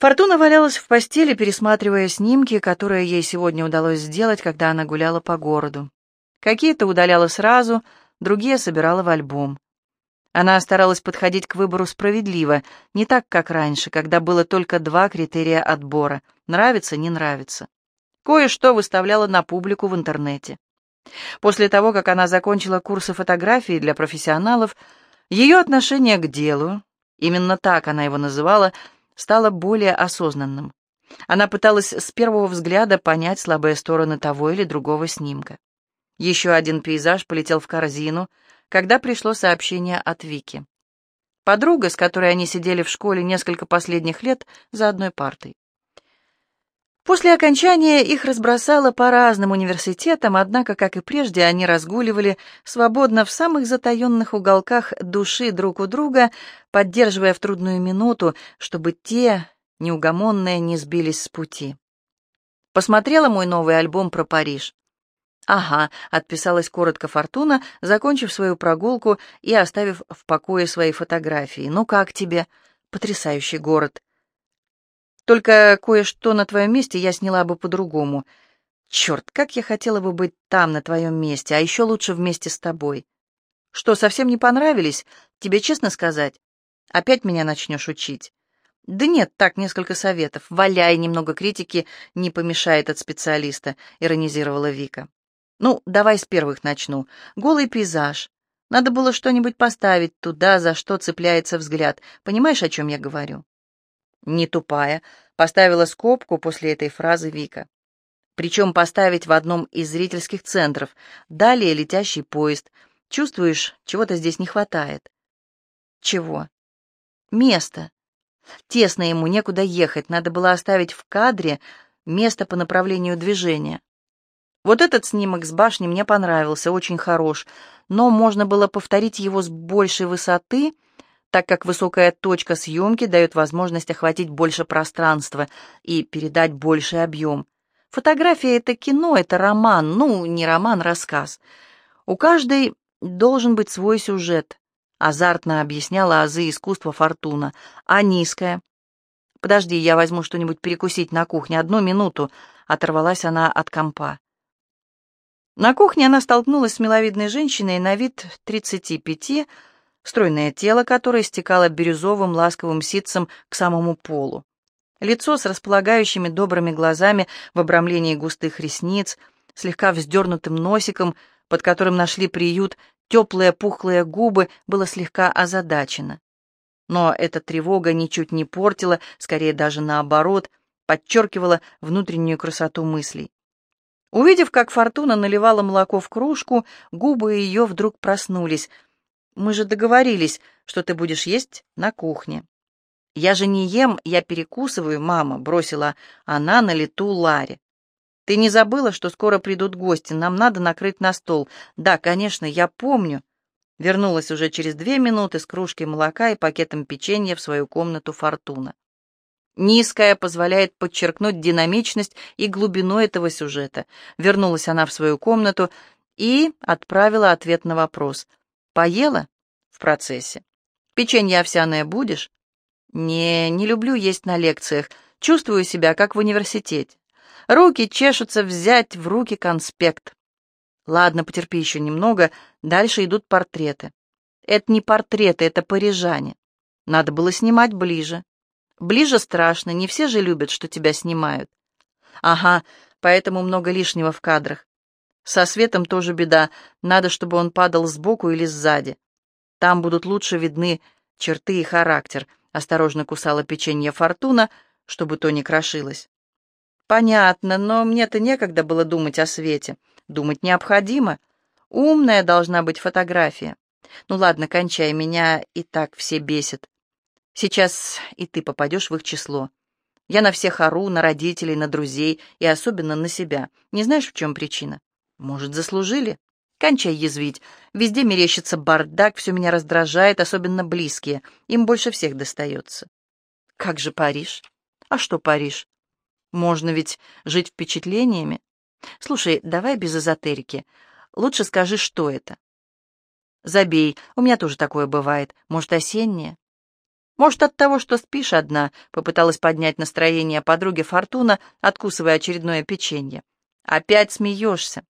Фортуна валялась в постели, пересматривая снимки, которые ей сегодня удалось сделать, когда она гуляла по городу. Какие-то удаляла сразу, другие собирала в альбом. Она старалась подходить к выбору справедливо, не так, как раньше, когда было только два критерия отбора — нравится, не нравится. Кое-что выставляла на публику в интернете. После того, как она закончила курсы фотографии для профессионалов, ее отношение к делу, именно так она его называла, стало более осознанным. Она пыталась с первого взгляда понять слабые стороны того или другого снимка. Еще один пейзаж полетел в корзину — когда пришло сообщение от Вики. Подруга, с которой они сидели в школе несколько последних лет за одной партой. После окончания их разбросало по разным университетам, однако, как и прежде, они разгуливали свободно в самых затаенных уголках души друг у друга, поддерживая в трудную минуту, чтобы те, неугомонные, не сбились с пути. Посмотрела мой новый альбом про Париж. «Ага», — отписалась коротко Фортуна, закончив свою прогулку и оставив в покое свои фотографии. «Ну как тебе? Потрясающий город. Только кое-что на твоем месте я сняла бы по-другому. Черт, как я хотела бы быть там, на твоем месте, а еще лучше вместе с тобой. Что, совсем не понравились? Тебе честно сказать? Опять меня начнешь учить?» «Да нет, так, несколько советов. Валяй, немного критики не помешает от специалиста», — иронизировала Вика. Ну, давай с первых начну. Голый пейзаж. Надо было что-нибудь поставить туда, за что цепляется взгляд. Понимаешь, о чем я говорю? Не тупая. Поставила скобку после этой фразы Вика. Причем поставить в одном из зрительских центров. Далее летящий поезд. Чувствуешь, чего-то здесь не хватает. Чего? Место. Тесно ему, некуда ехать. Надо было оставить в кадре место по направлению движения. Вот этот снимок с башни мне понравился, очень хорош, но можно было повторить его с большей высоты, так как высокая точка съемки дает возможность охватить больше пространства и передать больший объем. Фотография — это кино, это роман, ну, не роман, рассказ. У каждой должен быть свой сюжет, азартно объясняла азы искусства Фортуна, а низкая. «Подожди, я возьму что-нибудь перекусить на кухне, одну минуту», — оторвалась она от компа. На кухне она столкнулась с миловидной женщиной на вид 35, стройное тело которой стекало бирюзовым ласковым ситцем к самому полу. Лицо с располагающими добрыми глазами в обрамлении густых ресниц, слегка вздернутым носиком, под которым нашли приют теплые пухлые губы, было слегка озадачено. Но эта тревога ничуть не портила, скорее даже наоборот, подчеркивала внутреннюю красоту мыслей. Увидев, как Фортуна наливала молоко в кружку, губы ее вдруг проснулись. «Мы же договорились, что ты будешь есть на кухне». «Я же не ем, я перекусываю, мама», — бросила она на лету Ларе. «Ты не забыла, что скоро придут гости, нам надо накрыть на стол?» «Да, конечно, я помню». Вернулась уже через две минуты с кружкой молока и пакетом печенья в свою комнату Фортуна. Низкая позволяет подчеркнуть динамичность и глубину этого сюжета. Вернулась она в свою комнату и отправила ответ на вопрос. «Поела?» «В процессе». «Печенье овсяное будешь?» «Не, не люблю есть на лекциях. Чувствую себя, как в университете. Руки чешутся взять в руки конспект». «Ладно, потерпи еще немного. Дальше идут портреты». «Это не портреты, это парижане. Надо было снимать ближе». Ближе страшно, не все же любят, что тебя снимают. Ага, поэтому много лишнего в кадрах. Со светом тоже беда, надо, чтобы он падал сбоку или сзади. Там будут лучше видны черты и характер, осторожно кусала печенье Фортуна, чтобы то не крошилось. Понятно, но мне-то некогда было думать о свете. Думать необходимо. Умная должна быть фотография. Ну ладно, кончай, меня и так все бесит. Сейчас и ты попадешь в их число. Я на всех ору, на родителей, на друзей и особенно на себя. Не знаешь, в чем причина? Может, заслужили? Кончай язвить. Везде мерещится бардак, все меня раздражает, особенно близкие. Им больше всех достается. Как же Париж? А что Париж? Можно ведь жить впечатлениями. Слушай, давай без эзотерики. Лучше скажи, что это. Забей, у меня тоже такое бывает. Может, осеннее? Может, от того, что спишь одна, попыталась поднять настроение подруги Фортуна, откусывая очередное печенье. Опять смеешься.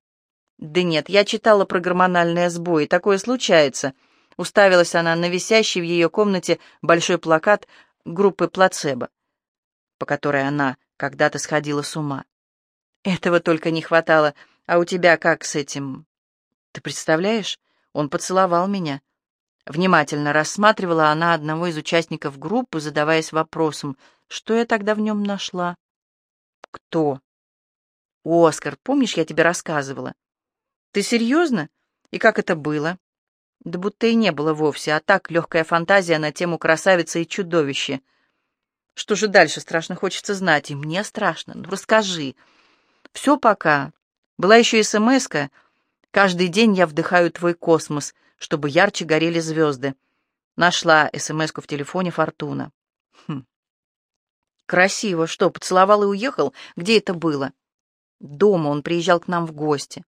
Да нет, я читала про гормональные сбои, такое случается. Уставилась она на висящий в ее комнате большой плакат группы «Плацебо», по которой она когда-то сходила с ума. Этого только не хватало. А у тебя как с этим? Ты представляешь? Он поцеловал меня. Внимательно рассматривала она одного из участников группы, задаваясь вопросом, что я тогда в нем нашла. «Кто?» «Оскар, помнишь, я тебе рассказывала?» «Ты серьезно? И как это было?» «Да будто и не было вовсе, а так легкая фантазия на тему красавицы и чудовище. Что же дальше, страшно хочется знать, и мне страшно. Ну, расскажи. Все пока. Была еще смс -ка. Каждый день я вдыхаю твой космос — чтобы ярче горели звезды. Нашла смс в телефоне Фортуна. Хм. Красиво. Что, поцеловал и уехал? Где это было? Дома. Он приезжал к нам в гости.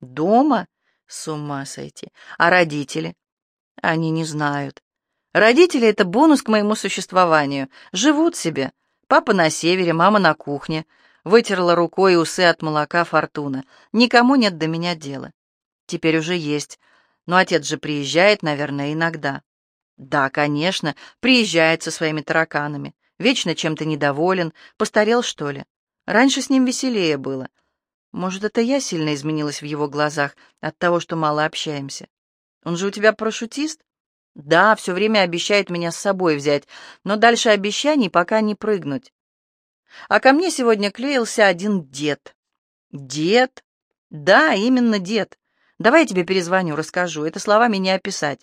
Дома? С ума сойти. А родители? Они не знают. Родители — это бонус к моему существованию. Живут себе. Папа на севере, мама на кухне. Вытерла рукой усы от молока Фортуна. Никому нет до меня дела. Теперь уже есть. Но отец же приезжает, наверное, иногда. Да, конечно, приезжает со своими тараканами. Вечно чем-то недоволен. Постарел, что ли? Раньше с ним веселее было. Может, это я сильно изменилась в его глазах от того, что мало общаемся? Он же у тебя парашютист? Да, все время обещает меня с собой взять, но дальше обещаний пока не прыгнуть. А ко мне сегодня клеился один дед. Дед? Да, именно дед. Давай я тебе перезвоню, расскажу. Это словами не описать.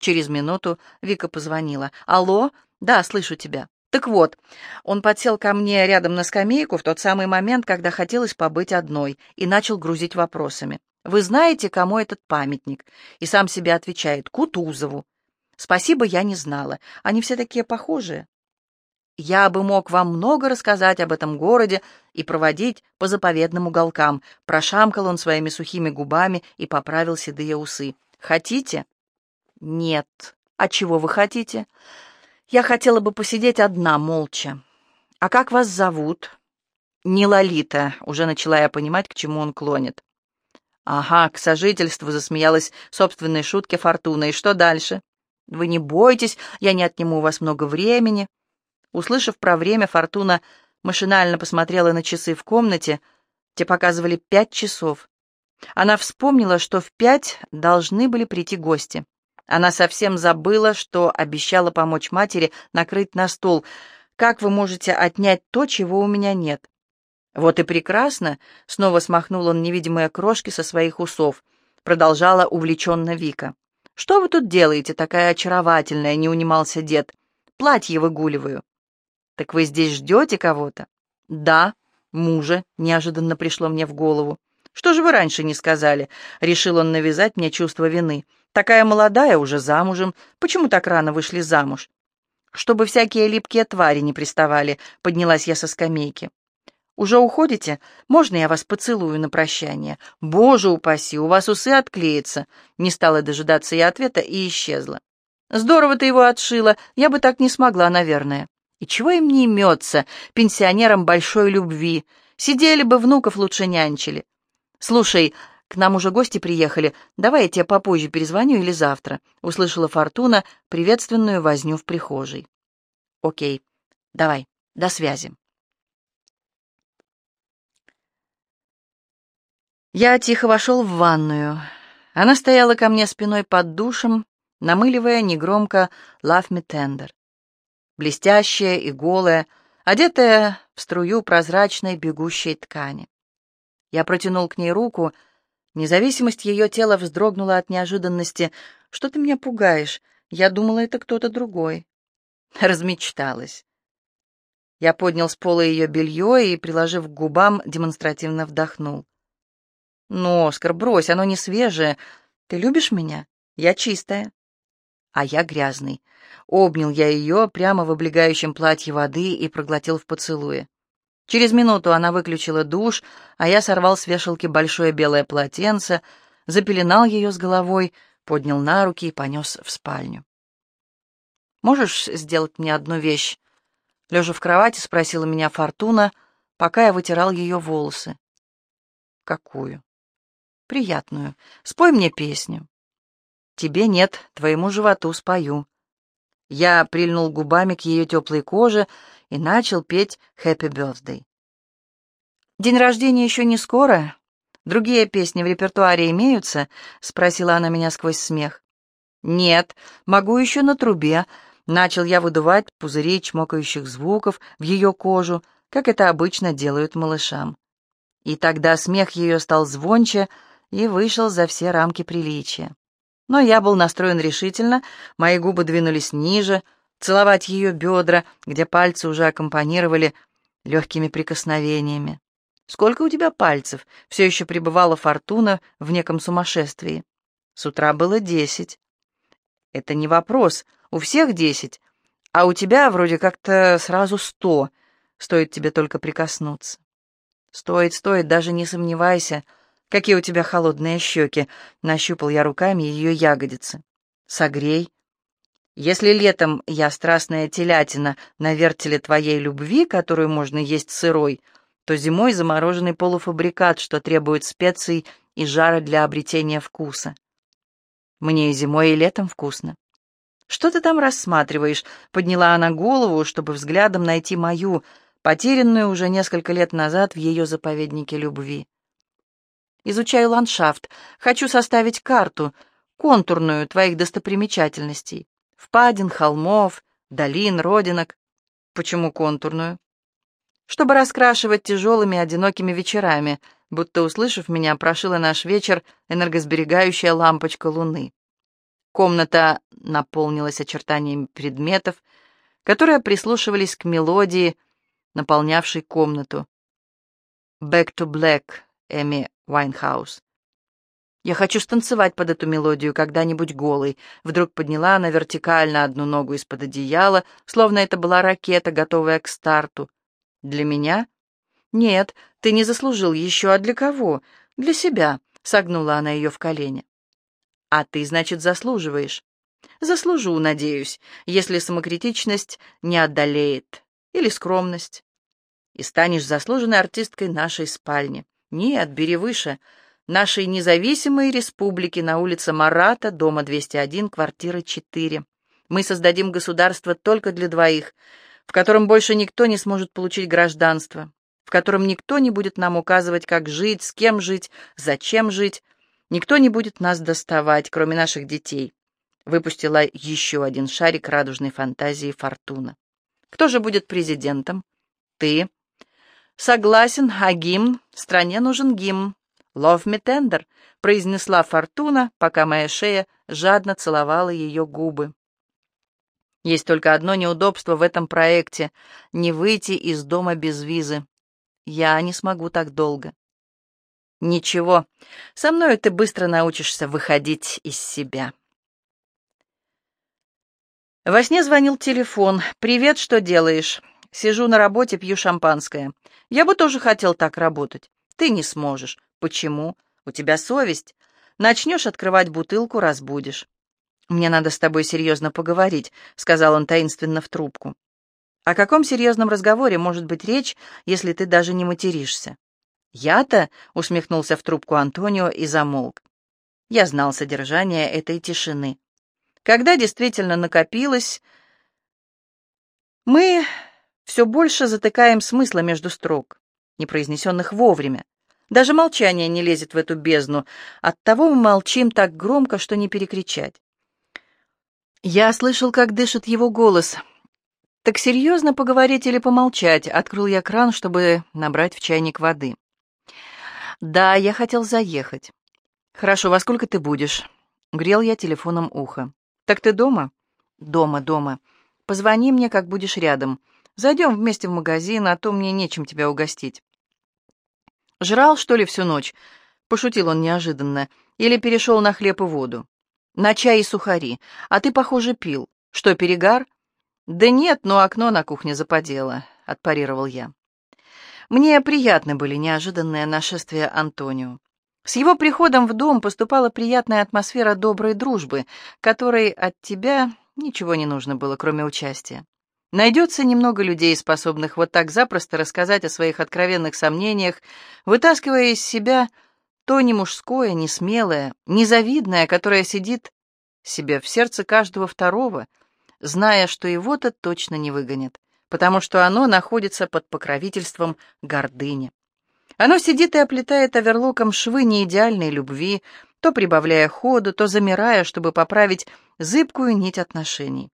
Через минуту Вика позвонила. «Алло? Да, слышу тебя. Так вот, он подсел ко мне рядом на скамейку в тот самый момент, когда хотелось побыть одной, и начал грузить вопросами. «Вы знаете, кому этот памятник?» И сам себе отвечает «Кутузову». «Спасибо, я не знала. Они все такие похожие». Я бы мог вам много рассказать об этом городе и проводить по заповедным уголкам. Прошамкал он своими сухими губами и поправил седые усы. Хотите? Нет. А чего вы хотите? Я хотела бы посидеть одна, молча. А как вас зовут? Не Лолита. Уже начала я понимать, к чему он клонит. Ага, к сожительству засмеялась собственной шутке Фортуна. И что дальше? Вы не бойтесь, я не отниму у вас много времени. Услышав про время, Фортуна машинально посмотрела на часы в комнате. Те показывали пять часов. Она вспомнила, что в пять должны были прийти гости. Она совсем забыла, что обещала помочь матери накрыть на стол. «Как вы можете отнять то, чего у меня нет?» «Вот и прекрасно!» — снова смахнул он невидимые крошки со своих усов. Продолжала увлеченно Вика. «Что вы тут делаете, такая очаровательная?» — не унимался дед. «Платье выгуливаю». «Так вы здесь ждете кого-то?» «Да, мужа», — неожиданно пришло мне в голову. «Что же вы раньше не сказали?» — решил он навязать мне чувство вины. «Такая молодая, уже замужем. Почему так рано вышли замуж?» «Чтобы всякие липкие твари не приставали», — поднялась я со скамейки. «Уже уходите? Можно я вас поцелую на прощание?» «Боже упаси, у вас усы отклеятся!» Не стала дожидаться я ответа и исчезла. «Здорово ты его отшила, я бы так не смогла, наверное». И чего им не имется, пенсионерам большой любви? Сидели бы, внуков лучше нянчили. Слушай, к нам уже гости приехали, давай я тебе попозже перезвоню или завтра, услышала Фортуна приветственную возню в прихожей. Окей, давай, до связи. Я тихо вошел в ванную. Она стояла ко мне спиной под душем, намыливая негромко «Love me tender» блестящая и голая, одетая в струю прозрачной бегущей ткани. Я протянул к ней руку. Независимость ее тела вздрогнула от неожиданности. «Что ты меня пугаешь? Я думала, это кто-то другой». Размечталась. Я поднял с пола ее белье и, приложив к губам, демонстративно вдохнул. «Ну, Оскар, брось, оно не свежее. Ты любишь меня? Я чистая» а я грязный. Обнял я ее прямо в облегающем платье воды и проглотил в поцелуе. Через минуту она выключила душ, а я сорвал с вешалки большое белое полотенце, запеленал ее с головой, поднял на руки и понес в спальню. Можешь сделать мне одну вещь?» Лежа в кровати, спросила меня Фортуна, пока я вытирал ее волосы. «Какую?» «Приятную. Спой мне песню». «Тебе нет, твоему животу спою». Я прильнул губами к ее теплой коже и начал петь «Happy Birthday». «День рождения еще не скоро. Другие песни в репертуаре имеются?» — спросила она меня сквозь смех. «Нет, могу еще на трубе». Начал я выдувать пузыри чмокающих звуков в ее кожу, как это обычно делают малышам. И тогда смех ее стал звонче и вышел за все рамки приличия. Но я был настроен решительно, мои губы двинулись ниже, целовать ее бедра, где пальцы уже аккомпанировали легкими прикосновениями. «Сколько у тебя пальцев?» — все еще пребывала Фортуна в неком сумасшествии. С утра было десять. «Это не вопрос. У всех десять. А у тебя вроде как-то сразу сто. Стоит тебе только прикоснуться». «Стоит, стоит, даже не сомневайся. Какие у тебя холодные щеки!» — нащупал я руками ее ягодицы. «Согрей». «Если летом я страстная телятина на вертеле твоей любви, которую можно есть сырой», — то зимой замороженный полуфабрикат, что требует специй и жара для обретения вкуса. Мне и зимой, и летом вкусно. «Что ты там рассматриваешь?» — подняла она голову, чтобы взглядом найти мою, потерянную уже несколько лет назад в ее заповеднике любви. «Изучаю ландшафт. Хочу составить карту, контурную твоих достопримечательностей. Впадин, холмов, долин, родинок. Почему контурную? чтобы раскрашивать тяжелыми одинокими вечерами, будто, услышав меня, прошила наш вечер энергосберегающая лампочка луны. Комната наполнилась очертаниями предметов, которые прислушивались к мелодии, наполнявшей комнату. «Back to Black» Эми Вайнхаус. «Я хочу станцевать под эту мелодию когда-нибудь голой», вдруг подняла она вертикально одну ногу из-под одеяла, словно это была ракета, готовая к старту. Для меня? Нет, ты не заслужил еще, а для кого? Для себя, согнула она ее в колене. А ты, значит, заслуживаешь. Заслужу, надеюсь, если самокритичность не одолеет. Или скромность. И станешь заслуженной артисткой нашей спальни. Нет, бери выше. Нашей независимой республики на улице Марата, дома 201, квартира 4. Мы создадим государство только для двоих — в котором больше никто не сможет получить гражданство, в котором никто не будет нам указывать, как жить, с кем жить, зачем жить, никто не будет нас доставать, кроме наших детей. Выпустила еще один шарик радужной фантазии Фортуна. Кто же будет президентом? Ты. Согласен, а гимн? Стране нужен гимн. «Love me tender», — произнесла Фортуна, пока моя шея жадно целовала ее губы. Есть только одно неудобство в этом проекте — не выйти из дома без визы. Я не смогу так долго. Ничего, со мной ты быстро научишься выходить из себя. Во сне звонил телефон. «Привет, что делаешь?» «Сижу на работе, пью шампанское. Я бы тоже хотел так работать. Ты не сможешь. Почему? У тебя совесть. Начнешь открывать бутылку, разбудишь. «Мне надо с тобой серьезно поговорить», — сказал он таинственно в трубку. «О каком серьезном разговоре может быть речь, если ты даже не материшься?» «Я-то?» — усмехнулся в трубку Антонио и замолк. Я знал содержание этой тишины. Когда действительно накопилось, мы все больше затыкаем смысла между строк, непроизнесенных вовремя. Даже молчание не лезет в эту бездну, оттого мы молчим так громко, что не перекричать. Я слышал, как дышит его голос. «Так серьезно поговорить или помолчать?» Открыл я кран, чтобы набрать в чайник воды. «Да, я хотел заехать». «Хорошо, во сколько ты будешь?» Грел я телефоном ухо. «Так ты дома?» «Дома, дома. Позвони мне, как будешь рядом. Зайдем вместе в магазин, а то мне нечем тебя угостить». «Жрал, что ли, всю ночь?» Пошутил он неожиданно. «Или перешел на хлеб и воду?» «На чай и сухари. А ты, похоже, пил. Что, перегар?» «Да нет, но окно на кухне западело», — отпарировал я. Мне приятны были неожиданные нашествия Антонио. С его приходом в дом поступала приятная атмосфера доброй дружбы, которой от тебя ничего не нужно было, кроме участия. Найдется немного людей, способных вот так запросто рассказать о своих откровенных сомнениях, вытаскивая из себя то не мужское, не смелое, незавидное, которое сидит себе в сердце каждого второго, зная, что его-то точно не выгонят, потому что оно находится под покровительством гордыни. Оно сидит и оплетает оверлоком швы неидеальной любви, то прибавляя ходу, то замирая, чтобы поправить зыбкую нить отношений.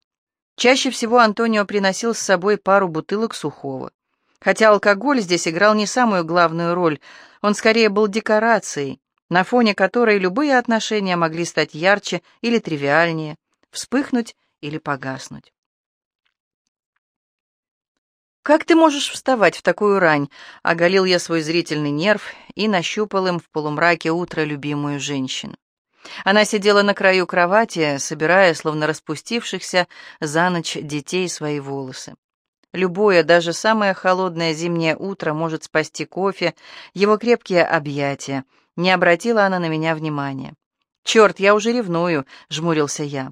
Чаще всего Антонио приносил с собой пару бутылок сухого. Хотя алкоголь здесь играл не самую главную роль, он скорее был декорацией, на фоне которой любые отношения могли стать ярче или тривиальнее, вспыхнуть или погаснуть. «Как ты можешь вставать в такую рань?» — оголил я свой зрительный нерв и нащупал им в полумраке утра любимую женщину. Она сидела на краю кровати, собирая, словно распустившихся за ночь детей, свои волосы. Любое, даже самое холодное зимнее утро может спасти кофе, его крепкие объятия. Не обратила она на меня внимания. «Черт, я уже ревную», — жмурился я.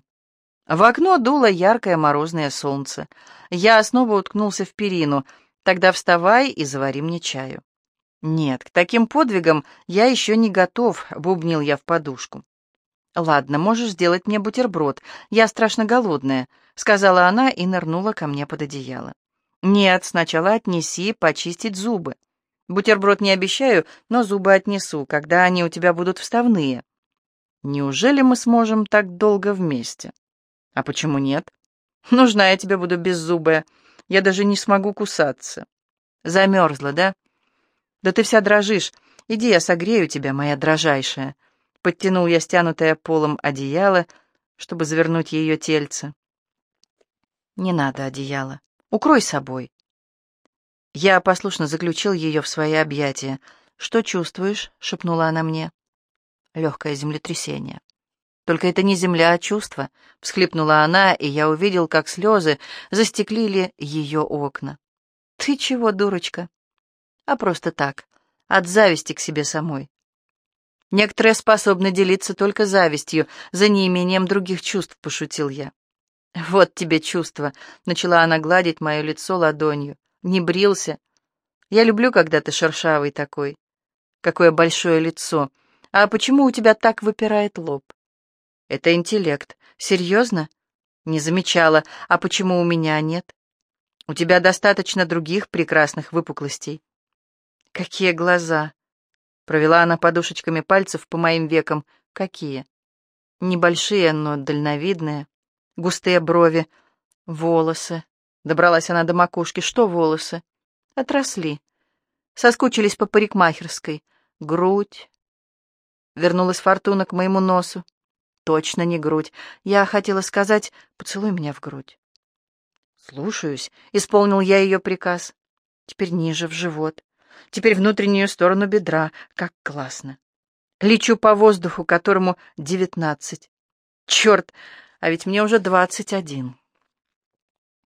В окно дуло яркое морозное солнце. Я снова уткнулся в перину. «Тогда вставай и завари мне чаю». «Нет, к таким подвигам я еще не готов», — бубнил я в подушку. «Ладно, можешь сделать мне бутерброд. Я страшно голодная», — сказала она и нырнула ко мне под одеяло. «Нет, сначала отнеси почистить зубы. Бутерброд не обещаю, но зубы отнесу, когда они у тебя будут вставные». «Неужели мы сможем так долго вместе?» «А почему нет?» «Нужна я тебе буду беззубая. Я даже не смогу кусаться». «Замерзла, да?» «Да ты вся дрожишь. Иди, я согрею тебя, моя дрожайшая». Подтянул я стянутое полом одеяло, чтобы завернуть ее тельце. «Не надо одеяло. Укрой собой». Я послушно заключил ее в свои объятия. «Что чувствуешь?» — шепнула она мне. «Легкое землетрясение». «Только это не земля, а чувство», — всхлипнула она, и я увидел, как слезы застеклили ее окна. «Ты чего, дурочка?» «А просто так, от зависти к себе самой. Некоторые способны делиться только завистью, за неимением других чувств, пошутил я. Вот тебе чувство, начала она гладить мое лицо ладонью. Не брился. Я люблю, когда ты шершавый такой. Какое большое лицо. А почему у тебя так выпирает лоб? Это интеллект. Серьезно? Не замечала. А почему у меня нет? У тебя достаточно других прекрасных выпуклостей. Какие глаза! Провела она подушечками пальцев по моим векам. Какие? Небольшие, но дальновидные. Густые брови. Волосы. Добралась она до макушки. Что волосы? Отросли. Соскучились по парикмахерской. Грудь. Вернулась фортуна к моему носу. Точно не грудь. Я хотела сказать, поцелуй меня в грудь. Слушаюсь. Исполнил я ее приказ. Теперь ниже, в живот. Теперь внутреннюю сторону бедра. Как классно. Лечу по воздуху, которому девятнадцать. Черт, а ведь мне уже двадцать один.